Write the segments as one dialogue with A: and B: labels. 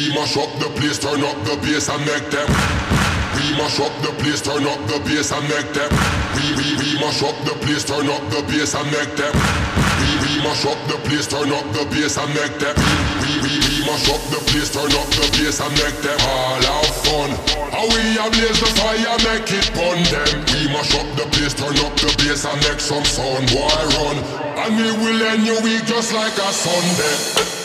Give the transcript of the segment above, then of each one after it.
A: we mash up the place, turn up the bass and make them. We mash up the place, turn up the bass and make them. We we we mash up the place, turn up the bass and make them. We we mash up the place, turn up the bass and make them. We we we mash up the place, turn up the bass and make them all have fun. How we a blaze the fire, make it burn them. We mash up the place, turn up the bass and make some sound, boy run. And we will end your week just like a Sunday.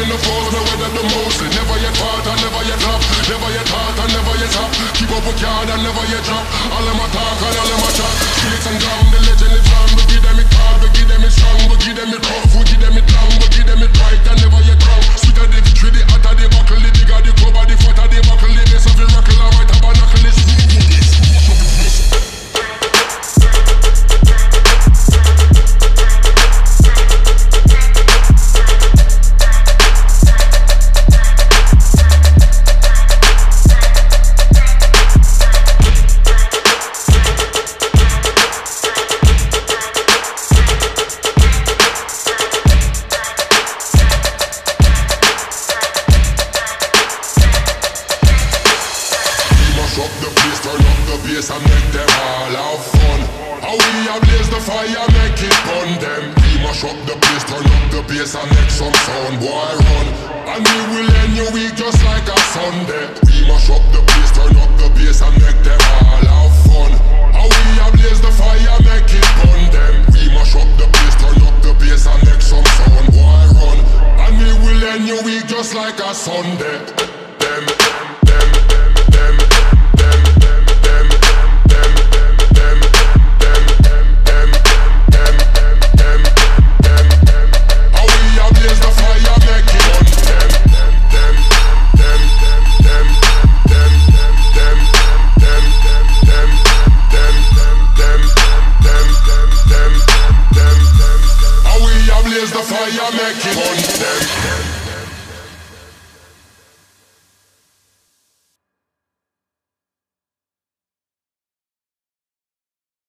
A: In the weather the most. Never yet part, I never yet drop. Never yet heart, I never yet top. Keep up with yard, I never yet drop. All of my talk all of my chat. Streets and down, the legend is on. We give them it hard, we give them it strong, we give them it rough, we give them it bass and make them all have fun. How we a blaze the fire, make it burn them. We mash up the place, turn up the bass and make some sound, boy run. And we will end your week just like a Sunday. We mash up the place, turn up the bass and make them all have fun. How we a blaze the fire, make it burn them. We mash up the place, turn up the bass and make some sound, boy run. And we will end your week just like a Sunday. blaze the fire, make it burn them.